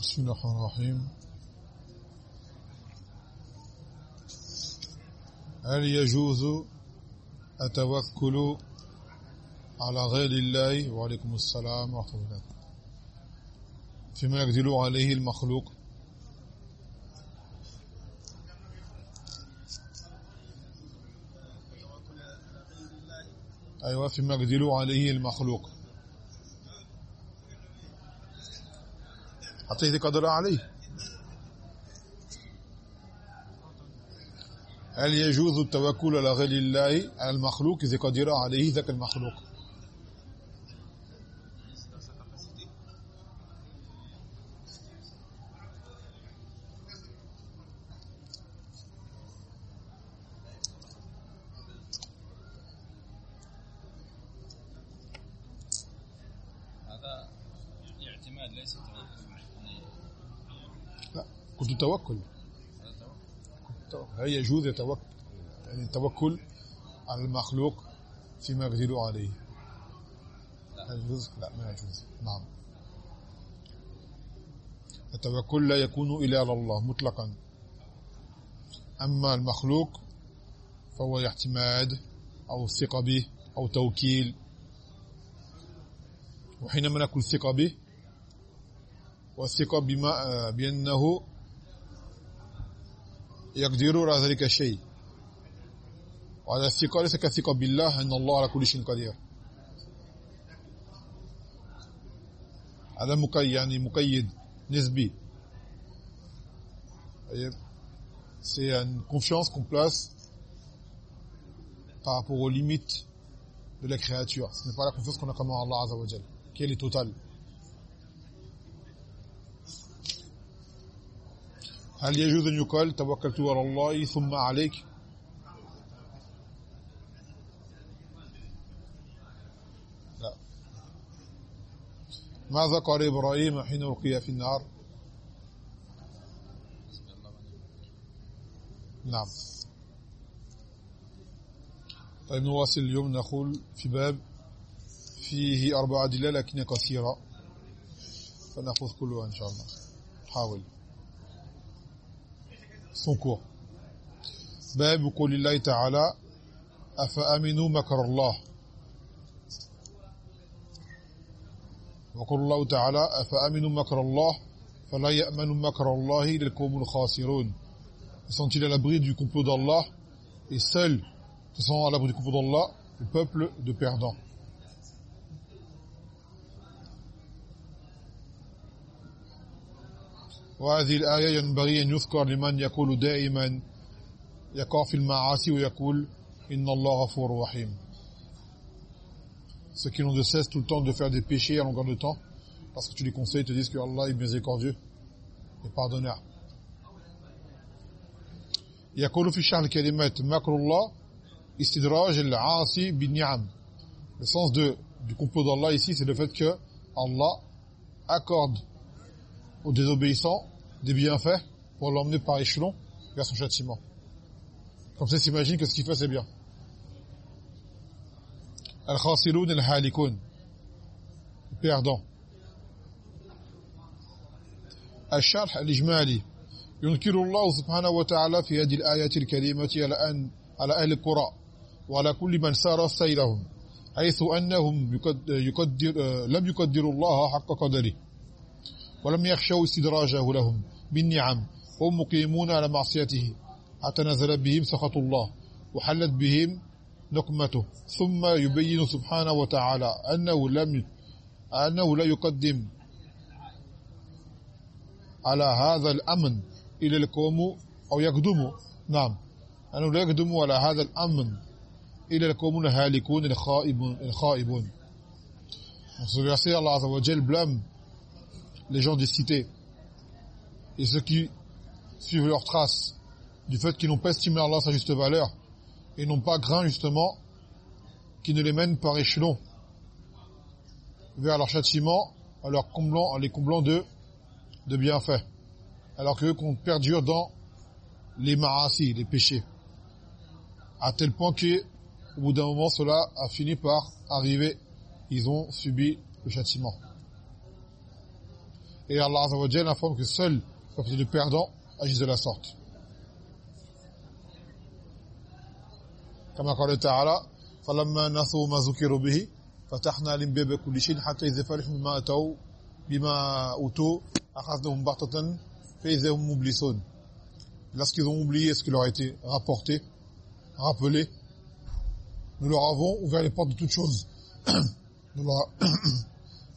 بسم الله الرحمن الرحيم. هل يجوز التوكل على غير الله؟ وعليكم السلام ورحمة الله فيما يقدر عليه المخلوق. أيوة فيما يقدر عليه المخلوق. إذا قدر عليه هل يجوز التوكل على غير الله على المخلوق إذا قدر عليه ذاك المخلوق؟ هذا اعتماد ليس كنت توكل. هل يجوز يتوكل. يعني التوكل على المخلوق فيما يقدر عليه. لا. يجوز لا ما يجوز. نعم. التوكل لا يكون إلا على الله مطلقا. أما المخلوق فهو اعتماد أو ثقة به أو توكيل. وحينما نقول ثقة به والثقة بما بأنه يقدر على ذلك الشيء وعلى الثقة ليس كثقة بالله أن الله على كل شيء قدير هذا مقيد يعني مقيد نسبي c'est une confiance qu'on place par rapport aux limites de la créature. Ce n'est pas la confiance qu'on a comme en Allah Azza wa Jal, qui est totale. هل يجوز أن يقال توكلت على الله ثم عليك؟ لا. ماذا قال إبراهيم حين ألقي في النار؟ نعم. طيب نواصل اليوم نقول في باب فيه أربع أدلة لكن كثيرة. فنأخذ كلها إن شاء الله. حاول. son cours باب قول الله تعالى أفأمنوا مكر الله وقول الله تعالى أفأمنوا مكر الله فلا يأمن مكر الله للقوم الخاسرون sont-ils à l'abri du complot d'Allah et seuls se sont à l'abri du complot d'Allah le peuple de perdants وهذه الآية ينبغي أن يذكر لمن يقول دائما يقع في المعاصي ويقول إن الله غفور رحيم ceux qui n'ont de cesse tout le temps de faire des péchés à longueur de temps parce que tu les conseilles te disent que Allah est miséricordieux et pardonneur يقول في شرح الكلمات مكر الله استدراج العاصي بالنعم le sens de du complot d'Allah ici c'est le fait que Allah accorde aux désobéissants des bienfaits pour l'emmener par échelon vers son châtiment comme ça s'imagine que ce qu'il fait c'est bien al-khasirun al-halikun perdant الشرح الإجمالي ينكر الله سبحانه وتعالى في هذه الآية الكريمة على أن على أهل القرى وعلى كل من سار سيرهم حيث أنهم يقد- يقدر لم يقدروا الله حق قدره ولم يخشوا استدراجه لهم بالنعم وهم مقيمون على معصيته. حتى نزل بهم سخط الله وحلت بهم نقمته. ثم يبين سبحانه وتعالى أنه لم أنه لا يقدم على هذا الأمن إلى القوم أو يقدم. نعم. أنه لا يقدم على هذا الأمن إلى القوم الهالكون الخائبون الخائبون. Allah Azza wa Jal blâme les gens des cités et ceux qui suivent leurs traces du fait qu'ils n'ont pas estimé Allah à sa juste valeur et n'ont pas craint justement qui ne les mène par échelon vers leur châtiment en, leur comblant, en les comblant de, de bienfaits. Alors qu'eux qu'on perdure dans les ma'asi, les péchés. À tel point que au bout d'un moment cela a fini par arriver. Ils ont subi le châtiment Et Allah Azza wa Jalla informe que seuls les perdants agissent de la sorte. كما قال تعالى فلما نسوا ما ذكروا به فتحنا لهم باب كل شيء حتى إذا فرحوا بما أتوا بما أوتوا أخذناهم بغتة فإذا هم مبلسون lorsqu'ils ont oublié ce qui leur a été rapporté rappelé nous leur avons ouvert les portes de toutes choses nous leur,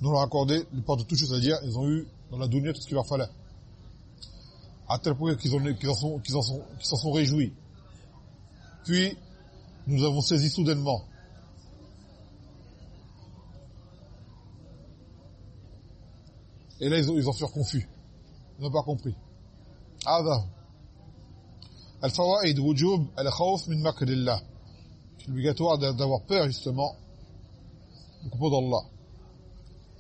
nous leur accordé les portes de toutes choses c'est-à-dire ils ont eu dans la dunya tout ce qu'il leur fallait à tel point qu'ils ont qu'ils en sont qu'ils en sont qu'ils s'en sont réjouis puis nous avons saisi soudainement et là ils ont ils en furent confus ils n'ont pas compris هذا الفوائد وجوب الخوف من مكر الله obligatoire d'avoir peur justement du complot d'Allah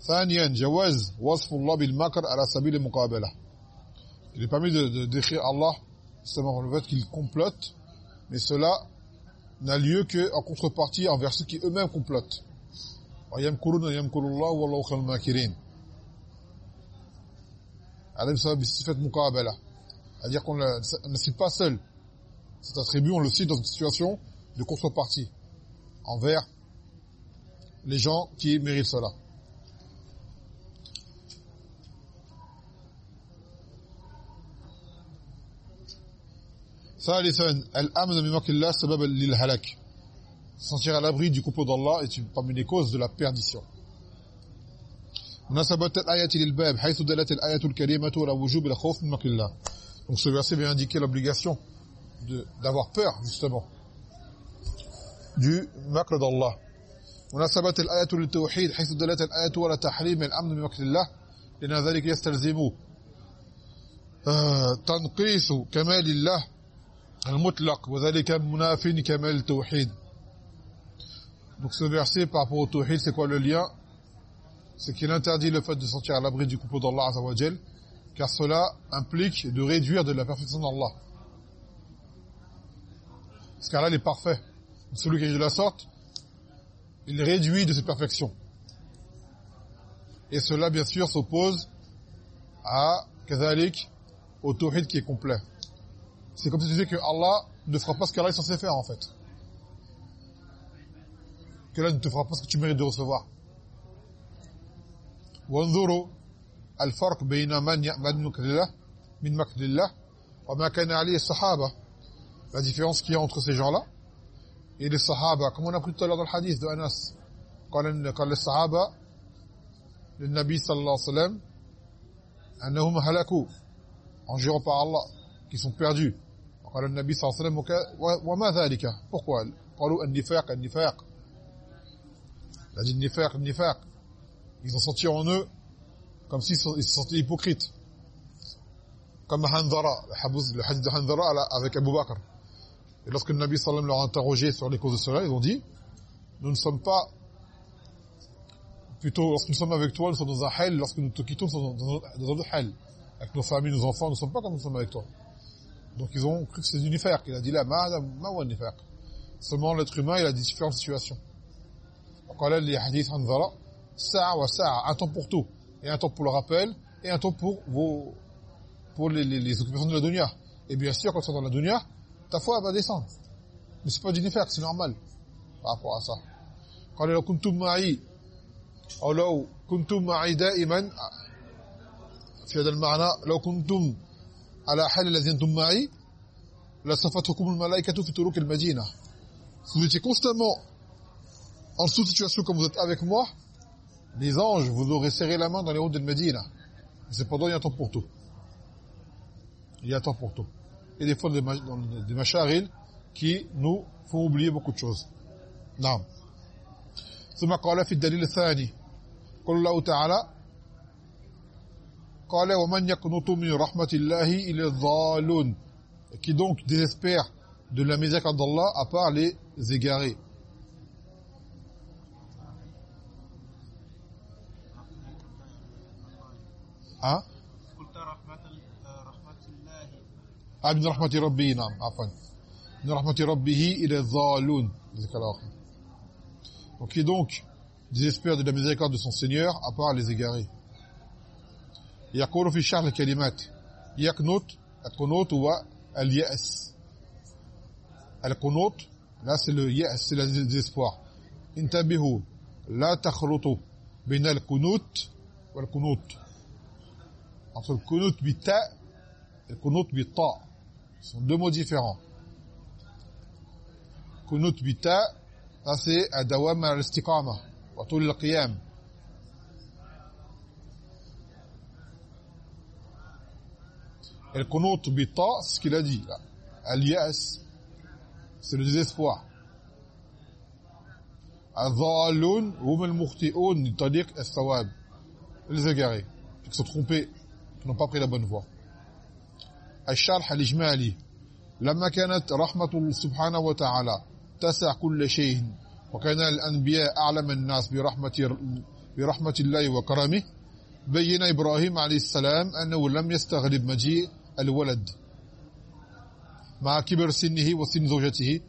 ثانيا جواز وصف الله بالمكر على سبيل المقابله il est permis de, de décrire Allah justement le fait qu'il complote mais cela n'a lieu que en contrepartie envers ceux qui eux-mêmes complotent ويمكرون ويمكر الله والله خير الماكرين عليه الصلاه بصفه مقابله c'est-à-dire qu'on ne cite pas seul cet attribut on le cite dans une situation de contrepartie envers les gens qui méritent cela ثالثا الأمن من مكر الله سببا للهلاك. Sentir à l'abri du complot d'Allah est parmi les causes de la perdition. مناسبة الايه للباب حيث دلت الآية الكريمة على وجوب الخوف من الله. Donc ce verset vient indiquer l'obligation d'avoir peur justement du makr d'Allah. مناسبة الآية للتوحيد حيث دلت الآية على تحريم الأمن من مكر الله. لأن ذلك يستلزم تنقيص كمال الله المطلق وذلك مناف كمال التوحيد donc ce verset par rapport au tawhid c'est quoi le lien c'est qu'il interdit le fait de sortir à l'abri du complot d'Allah Azza wa car cela implique de réduire de la perfection d'Allah parce qu'Allah est parfait celui qui est de la sorte il réduit de ses perfections et cela bien sûr s'oppose à kazalik au tawhid qui est complet c'est comme si tu disais que Allah ne fera pas ce qu'Allah est censé faire en fait que Allah ne te fera pas ce que tu mérites de recevoir وانظروا الفرق بين من يأمن من مكر الله من مكر الله وما كان عليه الصحابة la différence qu'il y a entre ces gens-là et les sahaba comme on a pris tout à l'heure dans le hadith de Anas قال قال الصحابة للنبي صلى الله عليه وسلم أنهم هلكوا en jurant par Allah qui sont perdus قال النبي صلى الله عليه وسلم وما ذلك pourquoi قالوا النفاق النفاق il a dit النفاق النفاق ils ont senti en eux comme s'ils se sentaient hypocrites comme Hanzara le hadith de Hanzara avec Abu Bakr et lorsque le Nabi sallam leur a interrogé sur les causes de cela ils ont dit nous ne sommes pas plutôt lorsque nous sommes avec toi nous sommes dans un hal lorsque nous te quittons nous sommes dans un autre hal avec nos familles nos enfants nous ne sommes pas comme nous sommes avec toi donc ils ont cru que c'est du nifaq il a dit là ma ma wa nifaq seulement l'être humain il a différentes situations قال لي حديث Hanzara sa'a wa sa'a un temps pour tout et un temps pour le rappel et un temps pour vos pour les, les, les occupations de la dunya et bien sûr quand tu es dans la dunya ta foi va descendre mais c'est pas du nifaq c'est normal par rapport à ça قال لو كنتم معي او لو كنتم معي دائما في هذا المعنى لو كنتم على حال الذي انتم معي لصفتكم الملائكه في طرق المدينه vous étiez constamment en toute situation comme vous êtes avec moi les anges vous auraient serré la main dans les routes de Médina. Cependant, il y a un temps pour tout. Il y a un temps pour tout. Et des fois, des, des macharil qui nous font oublier beaucoup de choses. Non. ثم قال في الدليل الثاني قل الله تعالى قال ومن يقنط من رحمة الله إلى الضالون qui donc désespère de la miséricorde d'Allah à part les égarés ها قلت رحمة رحمة الله آه من رحمة ربه نعم عفوا من رحمة ربه إلى الضالون ذكر الآخر donc qui donc désespère de la miséricorde de son Seigneur à part les égarés يقول في شرح الكلمات يقنط القنوط هو اليأس القنوط là c'est le yes c'est le انتبهوا لا تخلطوا بين القنوت والقنوت entre et le qunut bita ce sont deux mots différents qunut bita ça c'est adawam al-istiqama wa tul al-qiyam bita c'est ce qu'il a dit al-yas c'est le désespoir. الضالون هم المخطئون لطريق الثواب les égarés qui sont trompés qui n'ont pas pris la bonne voie. الشرح الإجمالي. لما كانت رحمة سبحانه وتعالى تسع كل شيء وكان الأنبياء أعلم الناس برحمة برحمة الله وكرمه بين إبراهيم عليه السلام أنه لم يستغرب مجيء الولد مع كبر سنه وسن زوجته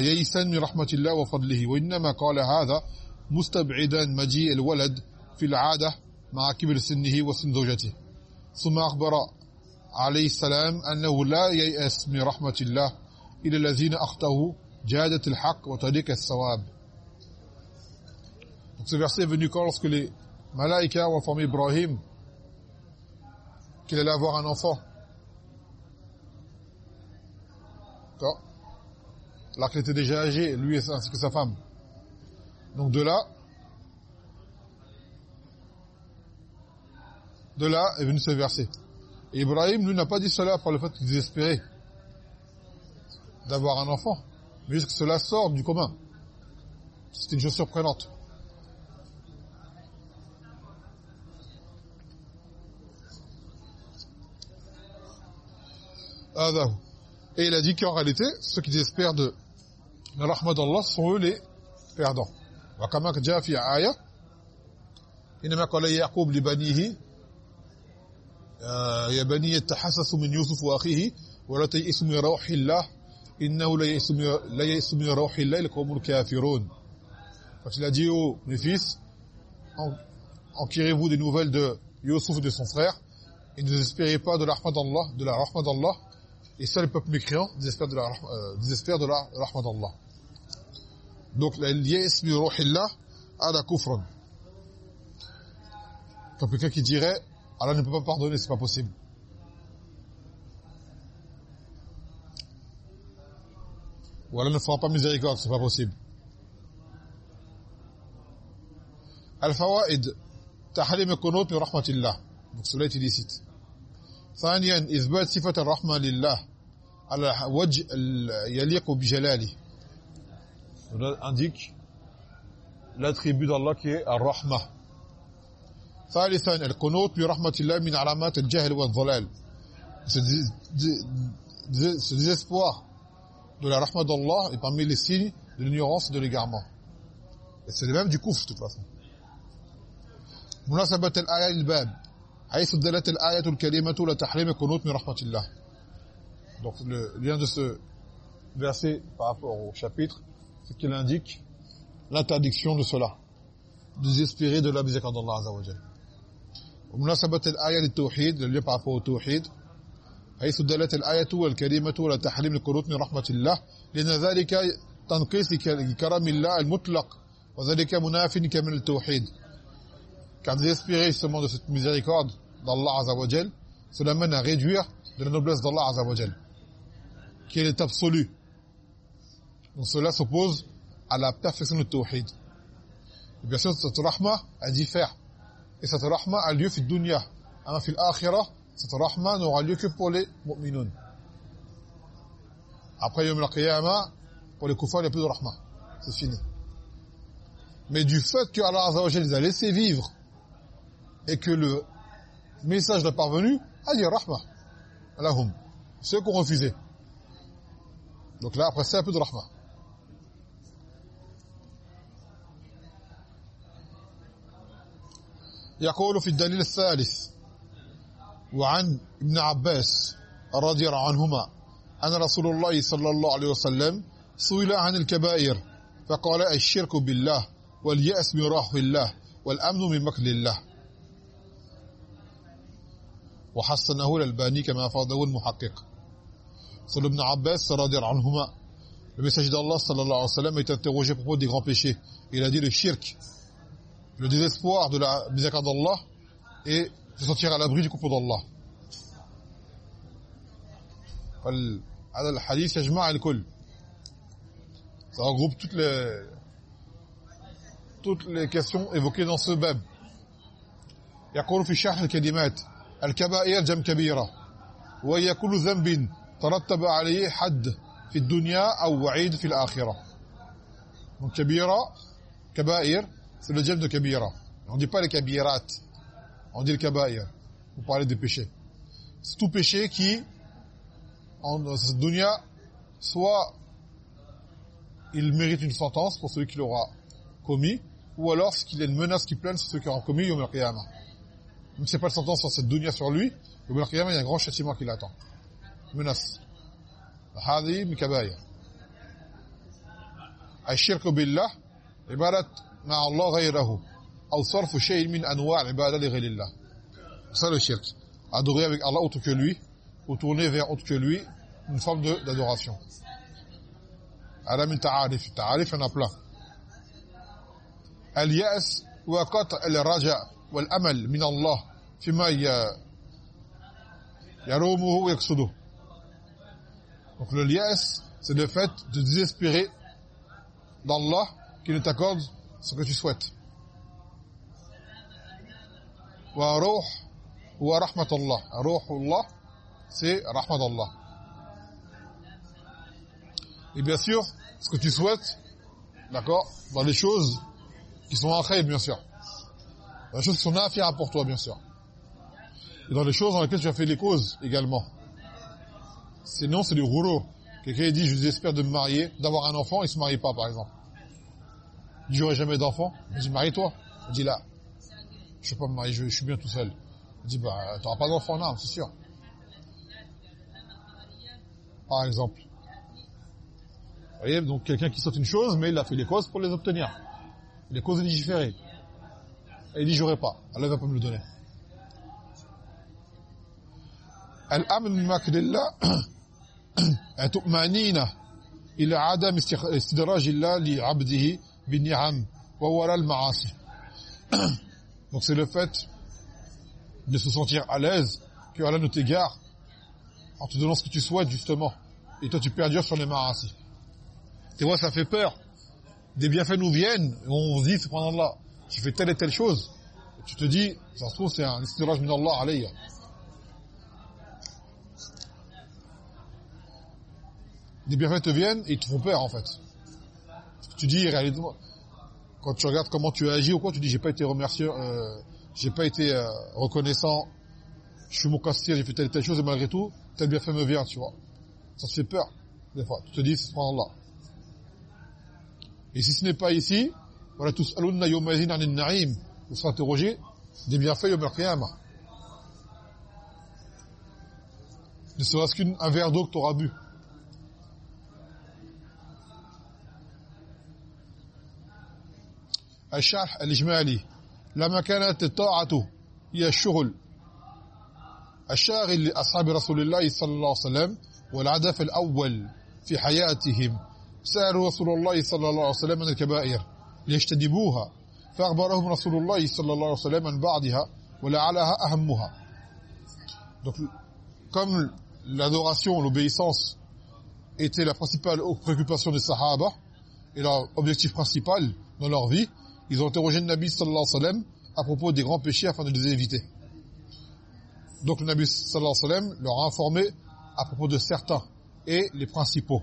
ييسا من رحمة الله وفضله. وإنما قال هذا مستبعدا مجيء الولد في العادة مع كبر سنه وسن زوجته. ثم أخبر عليه السلام أنه لا ييأس من رحمة الله إلى الذين أخطأوا جادة الحق وطريق الثواب. Donc ce verset est venu quand lorsque les malaïkas ont informé Ibrahim qu'il allait avoir un enfant. D'accord Alors qu'il était déjà âgé, lui ainsi que sa femme. Donc de là, de là est venu ce verset. Et Ibrahim, lui, n'a pas dit cela par le fait qu'il désespérait d'avoir un enfant, mais juste que cela sort du commun. C'est une chose surprenante. Et il a dit qu'en réalité, ceux qui désespèrent de la rahma d'Allah sont eux les perdants. Wa kama jaa fi aya inma qala yaqub li banihi euh, ya bani yatahassasu min yusuf wa akhihi wa la ta'isu min rawhillah innahu la ya'isu la ya'isu min rawhillah al kafirun. Quand il a dit aux mes fils enquirez-vous des nouvelles de Yusuf et de son frère et ne désespérez pas de la rahma d'Allah, de la rahma d'Allah et seul le peuple mécréant désespère de la euh, désespère de la rahma d'Allah. Donc l'yas bi ruhillah ala kufrun. Comme quelqu'un qui dirait Allah ne peut pas pardonner, c'est pas possible. Ou Allah ne fera pas miséricorde, c'est pas possible. Al-fawaid tahrim qunut bi rahmatillah. Donc cela est illicite. ثانيا إثبات صفة الرحمة لله على وجه يليق بجلاله on indique l'attribut d'Allah qui est الرحمة ثالثا القنوت برحمة الله من علامات الجهل والضلال ce désespoir de la rahma d'Allah est parmi les signes de l'ignorance de l'égarement et c'est même du kufr de toute façon مناسبة الآية للباب حيث دلت الآية الكريمة لتحريم القنوت من رحمة الله. Donc le lien de ce verset par rapport au chapitre c'est qu'il indique l'interdiction de cela de désespérer de la miséricorde d'Allah Azza wa Jalla. ومناسبة الآية للتوحيد اللي par rapport au توحيد حيث دلت الآية الكريمة على تحريم القنوت من رحمة الله. لأن ذلك تنقيص لكرم الله المطلق وذلك مناف كمن التوحيد. Car désespérer justement de cette miséricorde d'Allah Azza wa Jal cela mène à réduire de la noblesse d'Allah Azza wa Jal qui est l'état absolu donc cela s'oppose à la perfection du tawhid. Et bien sûr cette rahma elle diffère. Et cette rahma a lieu fi dunya. Ama fi l'akhirah cette rahma n'aura lieu que pour les mu'minun. Après yom al-qiyamah pour les kuffars il n'y a plus de rahma. C'est fini. Mais du fait que Allah Azza wa Jalla les a laissé vivre et que le message n'est parvenu a dit rahma lahum ceux qui ont refusé donc là après c'est un peu de rahma يقول في الدليل الثالث وعن ابن عباس رضي الله عنهما أن رسول الله صلى الله عليه وسلم سئل عن الكبائر فقال الشرك بالله واليأس من رحم الله والأمن من مكر الله وحسنه الألباني كما أفاده المحقق صلى ابن عباس رضي الله عنهما le messager d'Allah sallallahu alayhi wa sallam est interrogé à propos des grands péchés il a dit le shirk le désespoir de la miséricorde d'Allah et se sentir à l'abri du complot d'Allah هذا الحديث يجمع الكل ça regroupe toutes les toutes les questions évoquées dans ce bab يقول في شرح الكلمات الكبائر جم كبيرة وهي كل ذنب ترتب عليه حد في الدنيا أو وعيد في الآخرة donc كبيرة كبائر c'est le jam de kabira on dit pas les kabirat on dit le kabair pour parler des péchés c'est tout péché qui en cette dunya soit il mérite une sentence pour celui qui l'aura commis ou alors qu'il y a une menace qui plane sur ceux qui auront commis Yom al-Qiyamah. Même si pas de sentence sur cette dunya sur lui, Yom al-Qiyamah, il y a un grand châtiment qui l'attend. Menace. هذه من كبائر الشرك بالله عبادة مع الله غيره أو صرف شيء من أنواع العبادة لغير الله ça le shirk adorer avec Allah autre que lui ou tourner vers autre que lui une forme d'adoration هذا من تعارف تعارف أنا plein اليأس وقطع الرجاء والأمل من الله فيما يرومه ويقصده donc le lias c'est le fait de désespérer d'Allah qui ne t'accorde ce que tu souhaites wa ruh wa rahmatullah ruhullah c'est rahmatullah et bien sûr ce que tu souhaites d'accord dans les choses qui sont en khayr, bien sûr. Dans les choses qui sont affaires pour toi, bien sûr. Et dans les choses dans lesquelles tu as fait les causes également. Sinon, c'est du rouleau. Quelqu'un dit, je espère de me marier, d'avoir un enfant, il se marie pas, par exemple. Il dit, j'aurai jamais d'enfant. Il dit, marie-toi. Il dit, là, je ne vais pas me marier, je, suis bien tout seul. Il dit, bah, tu n'auras pas d'enfant, non, c'est sûr. Par exemple. Vous voyez, donc quelqu'un qui saute une chose, mais il a fait les causes pour les obtenir. Les causes légiférées. Et il dit, j'aurai pas. Allah va pas me le donner. الامن من مكر الله طمأنينة إلى عدم استدراج الله لعبده بالنعم ووراء المعاصي donc c'est le fait de se sentir à l'aise que Allah ne t'égare en te donnant ce que tu souhaites justement et toi tu perdures sur les ma'asi tu vois ça fait peur des bienfaits nous viennent, et on se dit, subhanallah, tu fais telle et telle chose. Tu te dis, ça se trouve, c'est un istiraj min Allah alayya. Des bienfaits te viennent et ils te font peur, en fait. Tu dis, réellement, quand tu regardes comment tu agis ou quoi, tu dis, j'ai pas été remercié, euh, j'ai pas été euh, reconnaissant, je suis mon j'ai fait telle et telle chose, et malgré tout, tel bienfait me vient, tu vois. Ça te fait peur, des fois. Tu te dis, subhanallah. Et si ce n'est pas ici, tous alunna yawmazin anil na'im, vous serez interrogé des bienfaits yawm al-qiyamah. Ne serait-ce qu'un verre d'eau que tu auras bu. الشرح الإجمالي. لما كانت الطاعة هي الشغل. الشاغل لأصحاب رسول الله صلى الله عليه وسلم والهدف الأول في حياتهم. سألوا رسول الله صلى الله عليه وسلم عن الكبائر. ليجتنبوها فأخبرهم رسول الله صلى الله عليه وسلم عن بعضها ولعلها أهمها donc comme l'adoration l'obéissance était la principale préoccupation des sahaba et leur objectif principal dans leur vie ils ont interrogé le Nabi sallallahu alayhi wa sallam à propos des grands péchés afin de les éviter donc le Nabi sallallahu alayhi wa sallam leur a informé à propos de certains et les principaux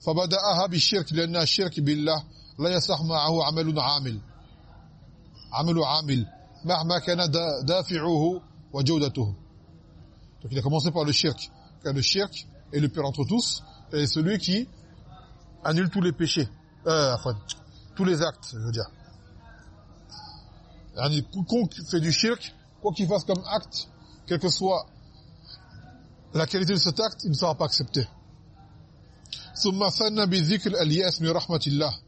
فبدأها بالشرك لأن الشرك بالله لا يصح معه عمل عامل عمل عامل مهما كان دافعه وجودته donc il a commencé par le shirk car le shirk est le pire entre tous et celui qui annule tous les péchés euh, enfin, tous les actes je veux dire quiconque fait du shirk quoi qu'il fasse comme acte quelle que soit la qualité de cet acte il ne sera pas accepté ثم ثنى بذكر الياس من رحمه الله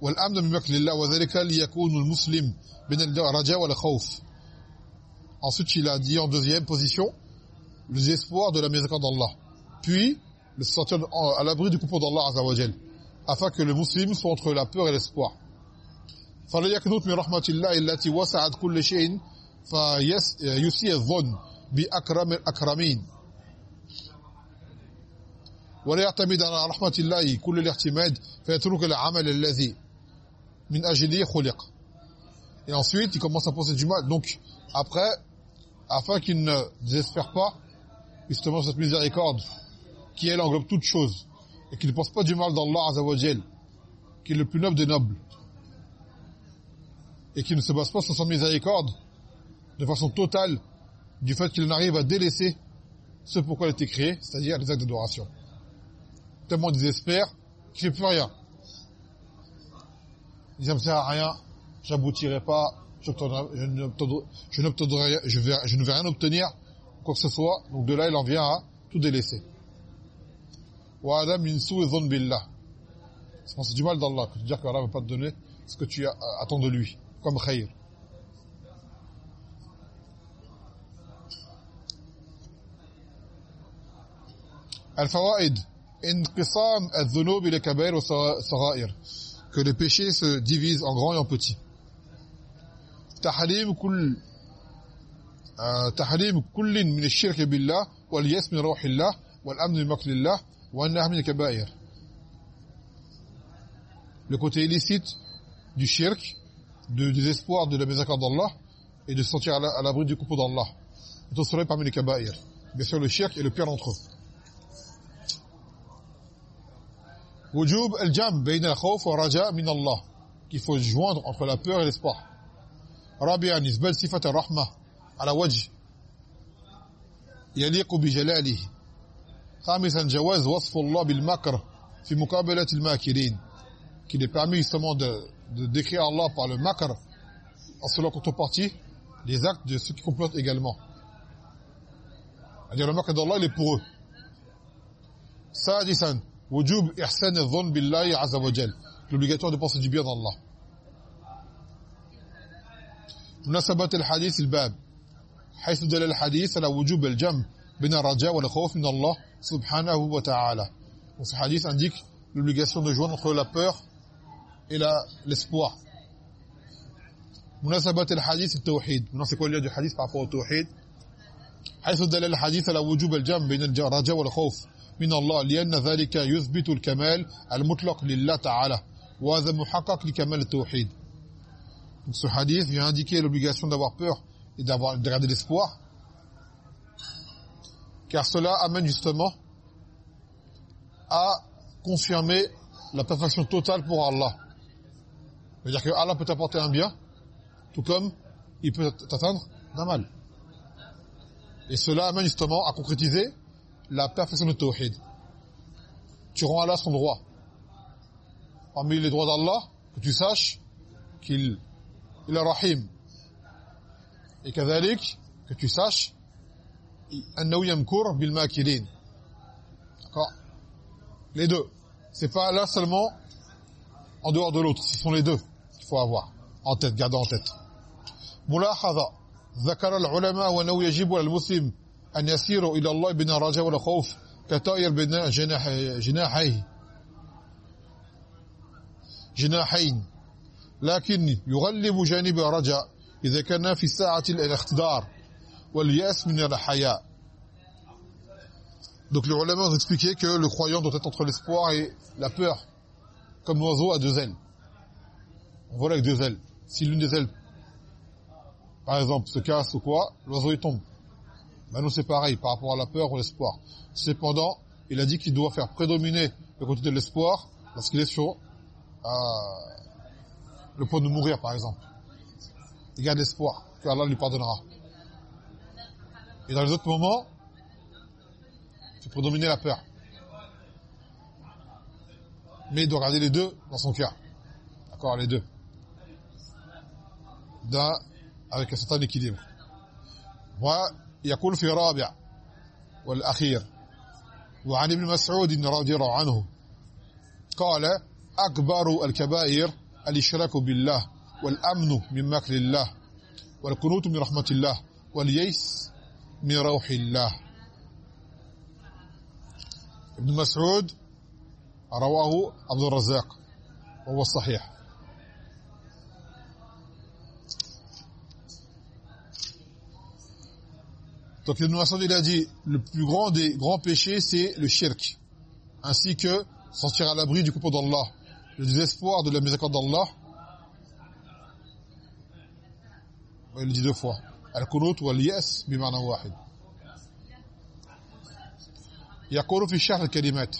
والامن من مكر الله وذلك ليكون المسلم بين الرجاء والخوف ensuite il a dit en deuxième position le désespoir de la miséricorde d'Allah. Puis, le sortir à l'abri du couple d'Allah Azzawajal, afin que le musulman soit entre la peur et l'espoir. فلا يكنت من رحمة الله التي وسعت كل شيء فيسيء الظن بأكرم الأكرمين ولا يعتمد على رحمة الله كل الاعتماد فيترك العمل الذي min ajli. Et ensuite, il commence à penser du mal. Donc, après, afin qu'il ne désespère pas, justement, cette miséricorde, qui elle englobe toute chose, et qu'il ne pense pas du mal d'Allah Azawajel, qui est le plus noble des nobles, et qui ne se base pas sur sa miséricorde, de façon totale, du fait qu'il n'arrive à délaisser ce pourquoi il a été créé, c'est-à-dire les actes d'adoration. Tellement désespère qu'il ne fait plus rien. Il dit, ça me sert à rien, j'aboutirai pas, je, je, je, ne vais rien obtenir, quoi que ce soit. Donc de là, il en vient à tout délaisser. C'est du mal d'Allah, que dire qu'Allah ne va pas te donner ce que tu attends de lui, comme khayr. Al-dhunub ila kabair wa saghair que les péchés se divisent en grands et en petits. تحريم كل تحريم كل من الشرك بالله والياس من روح الله والامن من مكر الله والنهي من الكبائر le côté illicite du shirk du désespoir de la miséricorde d'Allah et de se sentir à l'abri du couple d'Allah est aussi parmi les kaba'ir bien sûr le shirk est le pire d'entre eux وجوب الجمع بين الخوف والرجاء من الله qu'il faut joindre entre la peur et l'espoir رابعا إثبات صفة الرحمة على وجه يليق بجلاله خامسا جواز وصف الله بالمكر في مقابلة الماكرين qu'il est permis justement de, de décrire Allah par le makr en selon contrepartie les actes de ceux qui complotent également c'est-à-dire le makr d'Allah il est pour eux سادسا وجوب إحسان الظن بالله عز وجل l'obligation de penser du bien d'Allah مناسبة الحديث الباب حيث دل الحديث على وجوب الجمع بين الرجاء والخوف من الله سبحانه وتعالى Donc ce hadith indique l'obligation de joindre entre la peur et l'espoir. مناسبة الحديث التوحيد. Lien du hadith par rapport au حيث دل الحديث على وجوب الجمع بين الرجاء والخوف من الله لأن ذلك يثبت الكمال المطلق لله تعالى وهذا محقق لكمال التوحيد Donc ce hadith vient indiquer l'obligation d'avoir peur et d'avoir de garder l'espoir. Car cela amène justement à confirmer la perfection totale pour Allah. C'est-à-dire que Allah peut t'apporter un bien, tout comme il peut t'atteindre d'un mal. Et cela amène justement à concrétiser la perfection de tawhid. Tu rends Allah son droit. Parmi les droits d'Allah, que tu saches qu'il il est rahim. Et كذلك que tu saches أنه يمكر بالماكرين. D'accord Les deux. C'est pas l'un seulement en dehors de l'autre, ce sont les deux qu'il faut avoir en tête, garder en tête. ملاحظة ذكر العلماء وأنه يجب على المسلم أن يسير إلى الله بين الرجاء والخوف كطائر بين جناحيه جناحين لكن يغلب جانب الرجاء إذا كان في ساعة الاختدار واليأس من الحياء Donc les ulama ont expliqué que le croyant doit être entre l'espoir et la peur, comme l'oiseau a deux ailes. On vole avec deux ailes. Si l'une des ailes, par exemple, se casse ou quoi, l'oiseau il tombe. Ben nous c'est pareil par rapport à la peur ou l'espoir. Cependant, il a dit qu'il doit faire prédominer le côté de l'espoir lorsqu'il est sur euh, le point de mourir par exemple. Il garde l'espoir que Allah lui pardonnera. Et dans les autres moments, c'est pour dominer la peur. Mais il doit garder les deux dans son cœur. D'accord, les deux. D'un, avec un certain équilibre. ويقول في رابع والأخير. وعن ابن مسعود رضي الله عنه قال أكبر الكبائر الإشراك بالله والأمن من مكر الله والقنوط من رحمة الله والييس من روح الله. ابن مسعود رواه عبد الرزاق وهو الصحيح Donc Ibn Mas'ud il a dit le plus grand des grands péchés c'est le shirk ainsi que sortir à l'abri du couple d'Allah le désespoir de la miséricorde d'Allah il le dit deux fois al-qunut wal-yas bima'na wahid يقول في الشرح الكلمات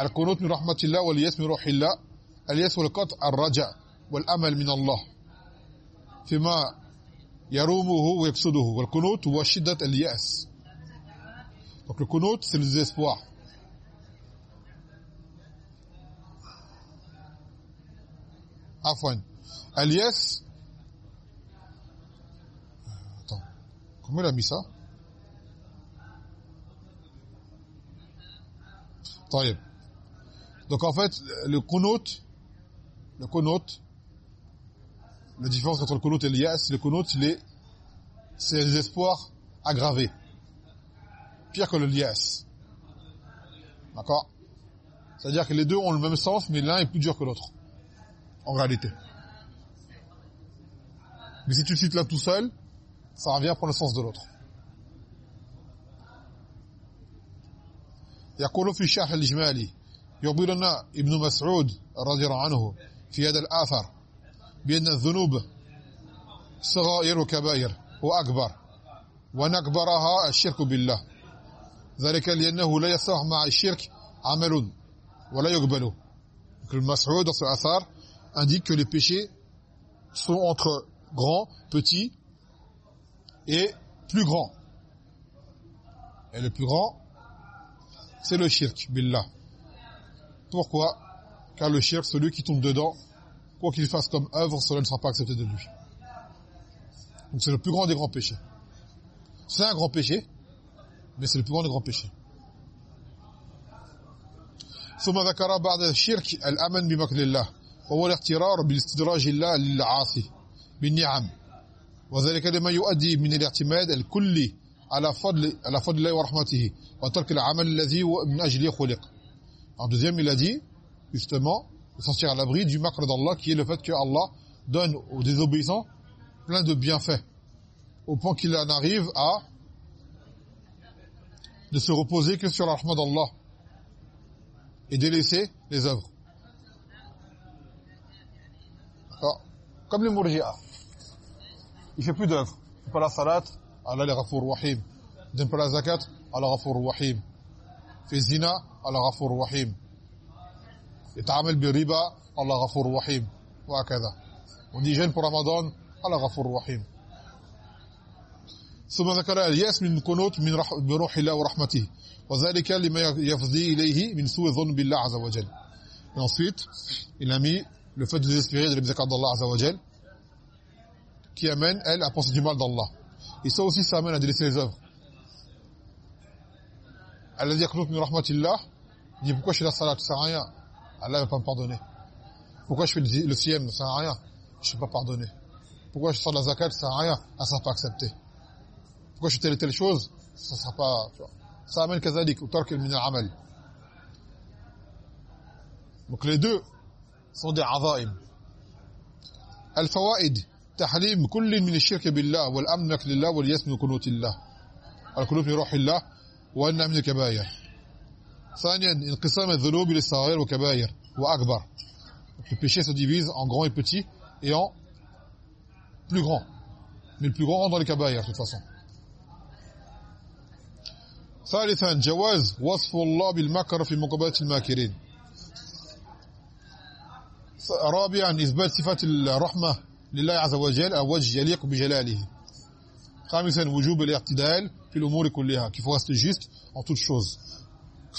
القنوت من رحمة الله والياس من روح الله الياس والقطع الرجع والأمل من الله فيما يرومه ويقصده والقنوت هو شدة الياس donc le qunut c'est le désespoir عفوا الياس attends comment il a mis ça طيب donc en fait le qunut le qunut la différence entre le qunut et l'iyas le qunut c'est le désespoir aggravé pire que le l'iyas d'accord c'est-à-dire que les deux ont le même sens mais l'un est plus dur que l'autre en réalité mais si tu cites là tout seul ça revient prendre le sens de l'autre يقول في الشرح الإجمالي يخبرنا ابن مسعود رضي الله عنه في هذا الآثر بأن الذنوب صغائر وكبائر وأكبر ونكبرها الشرك بالله ذلك لأنه لا يصح مع الشرك عمل ولا يقبل le Mas'ud dans ce athar indique que les péchés sont entre grands, petits et plus grands. Et le plus grand, c'est le shirk, billah. Pourquoi Car le shirk, celui qui tombe dedans, quoi qu'il fasse comme œuvre, cela ne sera pas accepté de lui. Donc c'est le plus grand des grands péchés. C'est un grand péché, mais c'est le plus grand des grands péchés. ثم ذكر بعد الشرك الأمن بمكر الله وهو الاغترار بالاستدراج الله للعاصي بالنعم وذلك لما يؤدي من الاعتماد الكلي على فضل على فضل الله ورحمته وترك العمل الذي من اجله خلق en deuxième il a dit justement de sortir à l'abri du macre d'Allah qui est le fait que Allah donne aux désobéissants plein de bienfaits au point qu'il en arrive à de se reposer que sur la rahma d'Allah et délaisser les œuvres. Comme les murji'a il fait plus d'œuvres. Il fait pas la salat Allah le Ghafour Rahim. Donne pas la zakat Allah Ghafour Rahim. Fait zina Allah Ghafour Rahim يتعامل بالربا الله غفور رحيم وهكذا. ودي جن رمضان الله غفور رحيم. ثم ذكر اليأس من كنوت من روح الله ورحمته وذلك لما يفضي إليه من سوء ظن بالله عز وجل. Ensuite il a mis le fait de désespérer de l'exercice d'Allah عز وجل كي amène elle à penser du mal d'Allah. Et ça aussi ça amène à délaisser les œuvres. الذي يقنط من رحمه الله دي pourquoi je la salat ça rien? Allah ne va pas me pardonner pourquoi je fais le siem ça sert à rien je ne vais pas pardonner pourquoi je sors de la zakat ça sert à rien ça ne sera pas accepté pourquoi je fais telle et telle chose ça ne sera pas tu vois. ça amène kazalik ou tark min al-amal donc les deux sont des azaim الفوائد تحريم كل من الشرك بالله والامن لله والياس من قنوت الله القنوت من روح الله وان من الكبائر ثانيا انقسام الذنوب إلى الصغائر وكبائر وأكبر. Le péché se divise en grand et petit et en plus grand. Mais le plus grand dans les kabaïr de toute façon. ثالثا جواز وصف الله بالمكر في مقابلة الماكرين. رابعا إثبات صفة الرحمة لله عز وجل à وجه يليق بجلاله. خامسا وجوب الاعتدال في الأمور كلها qu'il faut rester juste en toutes choses. que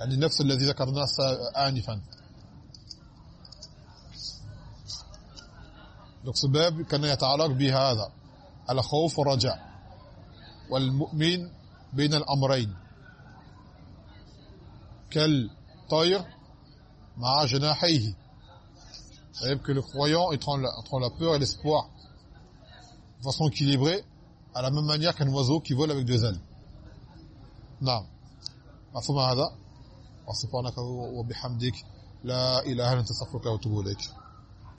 يعني نفس الذي ذكرناه آنفا donc ce bab كان يتعلق بهذا الخوف والرجاء والمؤمن بين الأمرين كالطير مع جناحيه c'est-à-dire que le croyant est entre la peur et l'espoir de façon équilibrée à la même manière qu'un oiseau qui vole avec deux ailes نعم مفهوم هذا وسبحانك وبحمدك. لا إله إلا أنت أستغفرك وأتوب إليك.